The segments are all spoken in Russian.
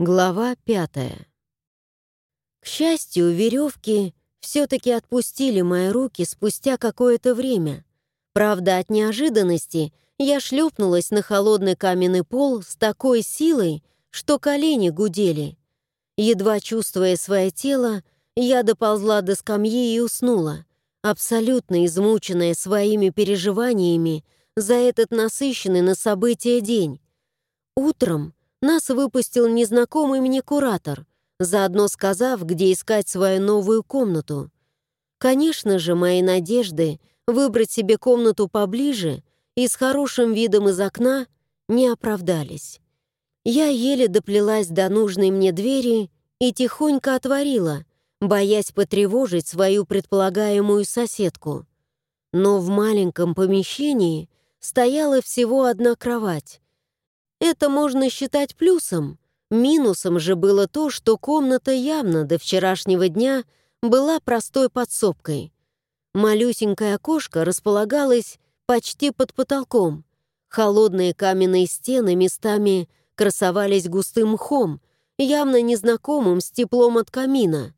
Глава пятая. К счастью, веревки все-таки отпустили мои руки спустя какое-то время. Правда, от неожиданности я шлепнулась на холодный каменный пол с такой силой, что колени гудели. Едва чувствуя свое тело, я доползла до скамьи и уснула, абсолютно измученная своими переживаниями за этот насыщенный на события день. Утром нас выпустил незнакомый мне куратор, заодно сказав, где искать свою новую комнату. Конечно же, мои надежды выбрать себе комнату поближе и с хорошим видом из окна не оправдались. Я еле доплелась до нужной мне двери и тихонько отворила, боясь потревожить свою предполагаемую соседку. Но в маленьком помещении стояла всего одна кровать, это можно считать плюсом. Минусом же было то, что комната явно до вчерашнего дня была простой подсобкой. Малюсенькое окошко располагалось почти под потолком. Холодные каменные стены местами красовались густым мхом, явно незнакомым с теплом от камина.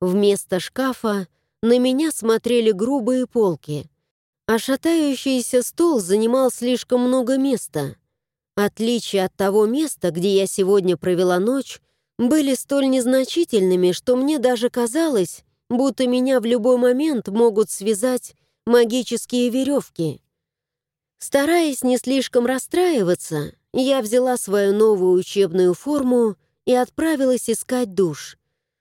Вместо шкафа на меня смотрели грубые полки, а шатающийся стол занимал слишком много места. Отличия от того места, где я сегодня провела ночь, были столь незначительными, что мне даже казалось, будто меня в любой момент могут связать магические веревки. Стараясь не слишком расстраиваться, я взяла свою новую учебную форму и отправилась искать душ.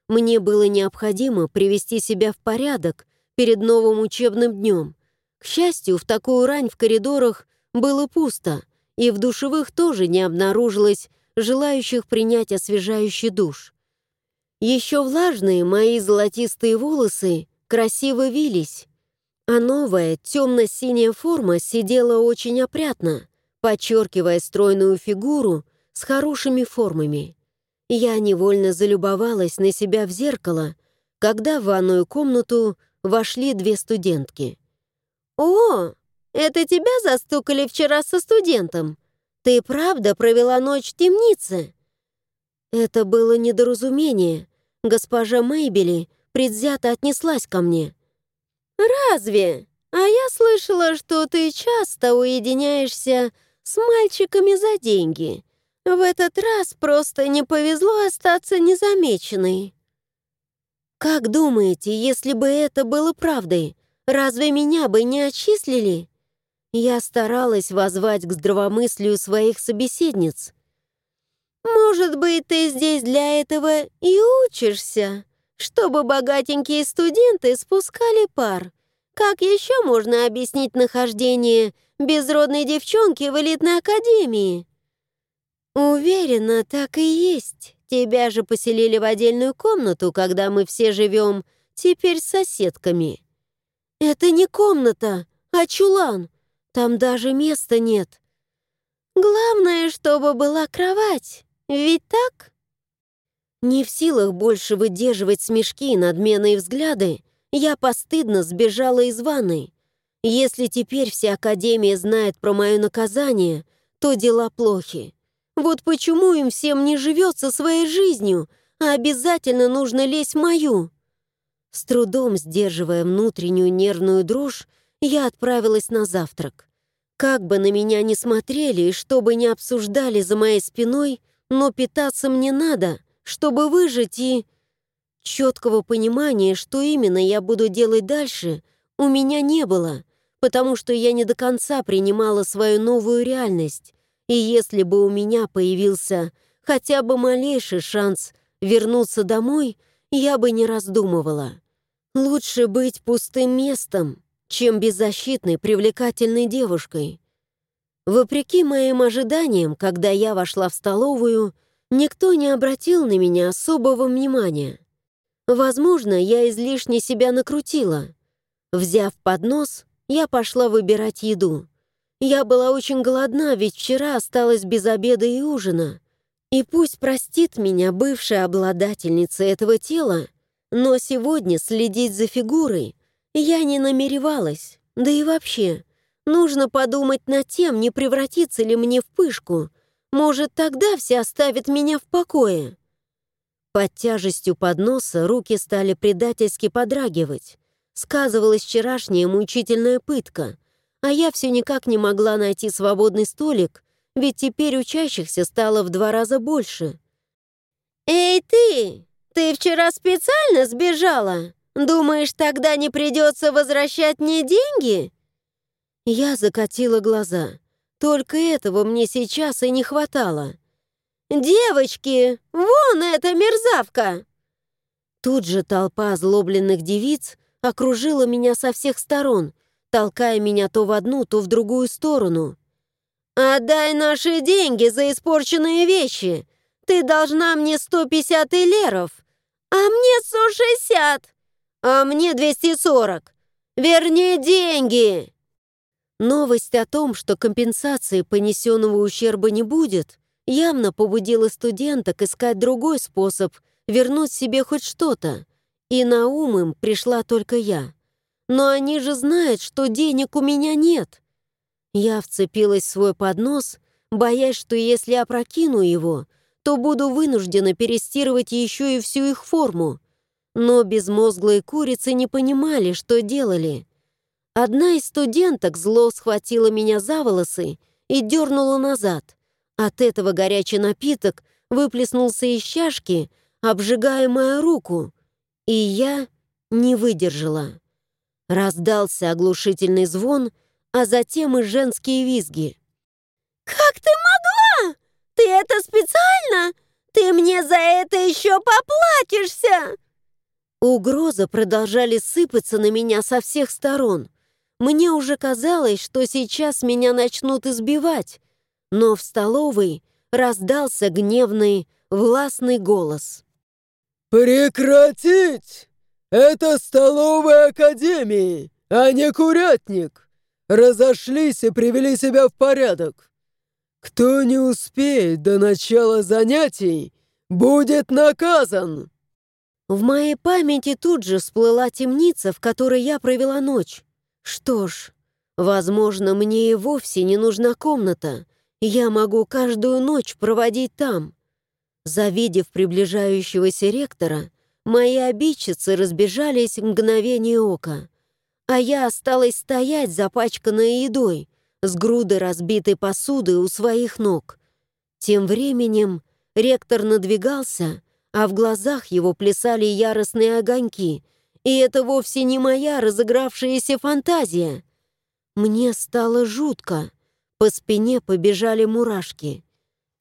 Мне было необходимо привести себя в порядок перед новым учебным днем. К счастью, в такую рань в коридорах было пусто — и в душевых тоже не обнаружилось желающих принять освежающий душ. Еще влажные мои золотистые волосы красиво вились, а новая темно-синяя форма сидела очень опрятно, подчеркивая стройную фигуру с хорошими формами. Я невольно залюбовалась на себя в зеркало, когда в ванную комнату вошли две студентки. «О, это тебя застукали вчера со студентом? Ты правда провела ночь в темнице?» Это было недоразумение. Госпожа Мейбели предвзято отнеслась ко мне. «Разве? А я слышала, что ты часто уединяешься с мальчиками за деньги. В этот раз просто не повезло остаться незамеченной». «Как думаете, если бы это было правдой, разве меня бы не отчислили?» Я старалась возвать к здравомыслию своих собеседниц. «Может быть, ты здесь для этого и учишься, чтобы богатенькие студенты спускали пар. Как еще можно объяснить нахождение безродной девчонки в элитной академии?» «Уверена, так и есть. Тебя же поселили в отдельную комнату, когда мы все живем теперь с соседками». «Это не комната, а чулан. Там даже места нет. Главное, чтобы была кровать, ведь так? Не в силах больше выдерживать смешки и надменные взгляды, я постыдно сбежала из ванной. Если теперь вся Академия знает про мое наказание, то дела плохи. Вот почему им всем не живется своей жизнью, а обязательно нужно лезть в мою. С трудом сдерживая внутреннюю нервную дрожь, я отправилась на завтрак. Как бы на меня ни смотрели и что бы ни обсуждали за моей спиной, но питаться мне надо, чтобы выжить и... Четкого понимания, что именно я буду делать дальше, у меня не было, потому что я не до конца принимала свою новую реальность. И если бы у меня появился хотя бы малейший шанс вернуться домой, я бы не раздумывала. Лучше быть пустым местом, чем беззащитной, привлекательной девушкой. Вопреки моим ожиданиям, когда я вошла в столовую, никто не обратил на меня особого внимания. Возможно, я излишне себя накрутила. Взяв поднос, я пошла выбирать еду. Я была очень голодна, ведь вчера осталась без обеда и ужина. И пусть простит меня бывшая обладательница этого тела, но сегодня следить за фигурой я не намеревалась, да и вообще, нужно подумать над тем, не превратиться ли мне в пышку. Может, тогда все оставят меня в покое. Под тяжестью подноса руки стали предательски подрагивать. Сказывалась вчерашняя мучительная пытка, а я все никак не могла найти свободный столик, ведь теперь учащихся стало в два раза больше. «Эй, ты! Ты вчера специально сбежала? Думаешь, тогда не придется возвращать мне деньги?» Я закатила глаза. Только этого мне сейчас и не хватало. «Девочки, вон эта мерзавка!» Тут же толпа озлобленных девиц окружила меня со всех сторон, толкая меня то в одну, то в другую сторону. «Отдай наши деньги за испорченные вещи! Ты должна мне 150 элеров, а мне 160, а мне 240. Верни деньги!» Новость о том, что компенсации понесенного ущерба не будет, явно побудила студенток искать другой способ вернуть себе хоть что-то, и на ум им пришла только я. Но они же знают, что денег у меня нет. Я вцепилась в свой поднос, боясь, что если опрокину его, то буду вынуждена перестирывать еще и всю их форму. Но безмозглые курицы не понимали, что делали. Одна из студенток зло схватила меня за волосы и дернула назад. От этого горячий напиток выплеснулся из чашки, обжигая мою руку, и я не выдержала. Раздался оглушительный звон, а затем и женские визги. «Как ты могла? Ты это специально? Ты мне за это еще поплатишься!» Угрозы продолжали сыпаться на меня со всех сторон. Мне уже казалось, что сейчас меня начнут избивать, но в столовой раздался гневный, властный голос. «Прекратить! Это столовая академии, а не курятник! Разошлись и привели себя в порядок! Кто не успеет до начала занятий, будет наказан!» В моей памяти тут же всплыла темница, в которой я провела ночь. Что ж, возможно, мне и вовсе не нужна комната. Я могу каждую ночь проводить там. Завидев приближающегося ректора, мои обидчицы разбежались в мгновение ока, а я осталась стоять, запачканная едой, с грудой разбитой посуды у своих ног. Тем временем ректор надвигался, а в глазах его плясали яростные огоньки, и это вовсе не моя разыгравшаяся фантазия. Мне стало жутко, по спине побежали мурашки —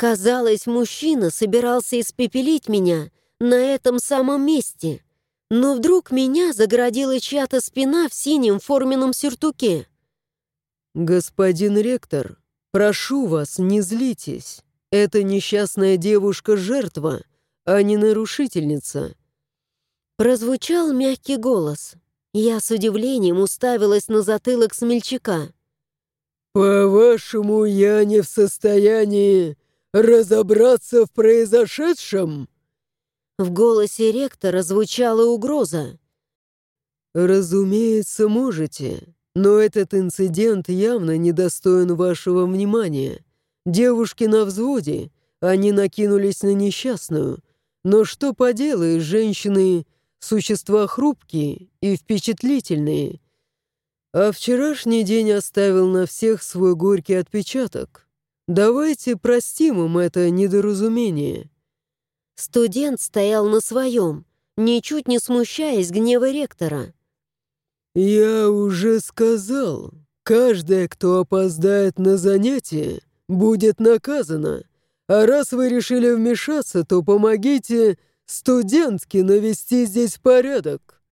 Казалось, мужчина собирался испепелить меня на этом самом месте, но вдруг меня заградила чья-то спина в синем форменном сюртуке. «Господин ректор, прошу вас, не злитесь. Эта несчастная девушка — жертва, а не нарушительница». Прозвучал мягкий голос. Я с удивлением уставилась на затылок смельчака. «По-вашему, я не в состоянии разобраться в произошедшем?» В голосе ректора звучала угроза. «Разумеется, можете, но этот инцидент явно недостоин вашего внимания. Девушки на взводе, они накинулись на несчастную. Но что поделаешь, женщины — существа хрупкие и впечатлительные. А вчерашний день оставил на всех свой горький отпечаток. Давайте простим им это недоразумение». Студент стоял на своем, ничуть не смущаясь гнева ректора. «Я уже сказал, каждая, кто опоздает на занятие, будет наказана. А раз вы решили вмешаться, то помогите студентке навести здесь порядок».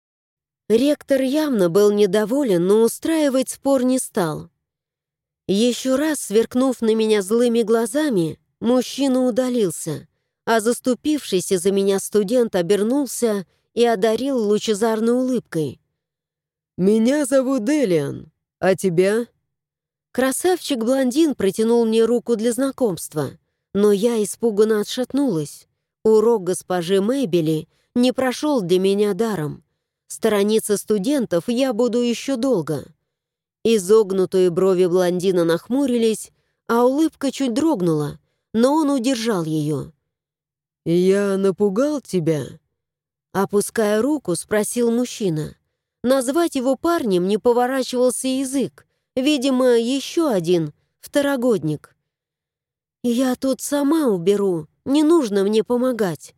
Ректор явно был недоволен, но устраивать спор не стал. Еще раз сверкнув на меня злыми глазами, мужчина удалился, а заступившийся за меня студент обернулся и одарил лучезарной улыбкой. «Меня зовут Делиан, а тебя?» Красавчик-блондин протянул мне руку для знакомства, но я испуганно отшатнулась. Урок госпожи Мэйбели не прошел для меня даром. Сторониться студентов я буду еще долго. Изогнутые брови блондина нахмурились, а улыбка чуть дрогнула, но он удержал ее. «Я напугал тебя?» Опуская руку, спросил мужчина. Назвать его парнем не поворачивался язык. Видимо, еще один, второгодник. «Я тут сама уберу, не нужно мне помогать».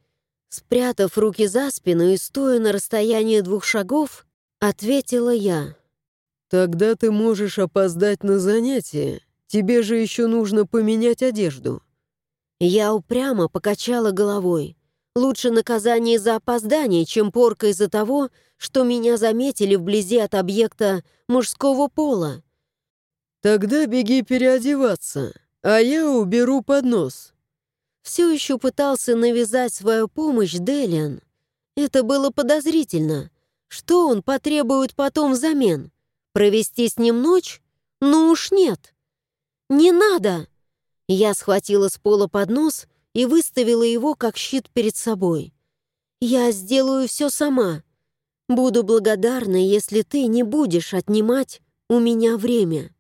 Спрятав руки за спину и стоя на расстоянии двух шагов, ответила я. «Тогда ты можешь опоздать на занятие. Тебе же еще нужно поменять одежду». Я упрямо покачала головой. Лучше наказание за опоздание, чем порка из-за того, что меня заметили вблизи от объекта мужского пола. «Тогда беги переодеваться, а я уберу поднос». Все еще пытался навязать свою помощь Делиан. Это было подозрительно. Что он потребует потом взамен? Провести с ним ночь? Ну уж нет. «Не надо!» Я схватила с пола поднос и выставила его как щит перед собой. «Я сделаю все сама. Буду благодарна, если ты не будешь отнимать у меня время».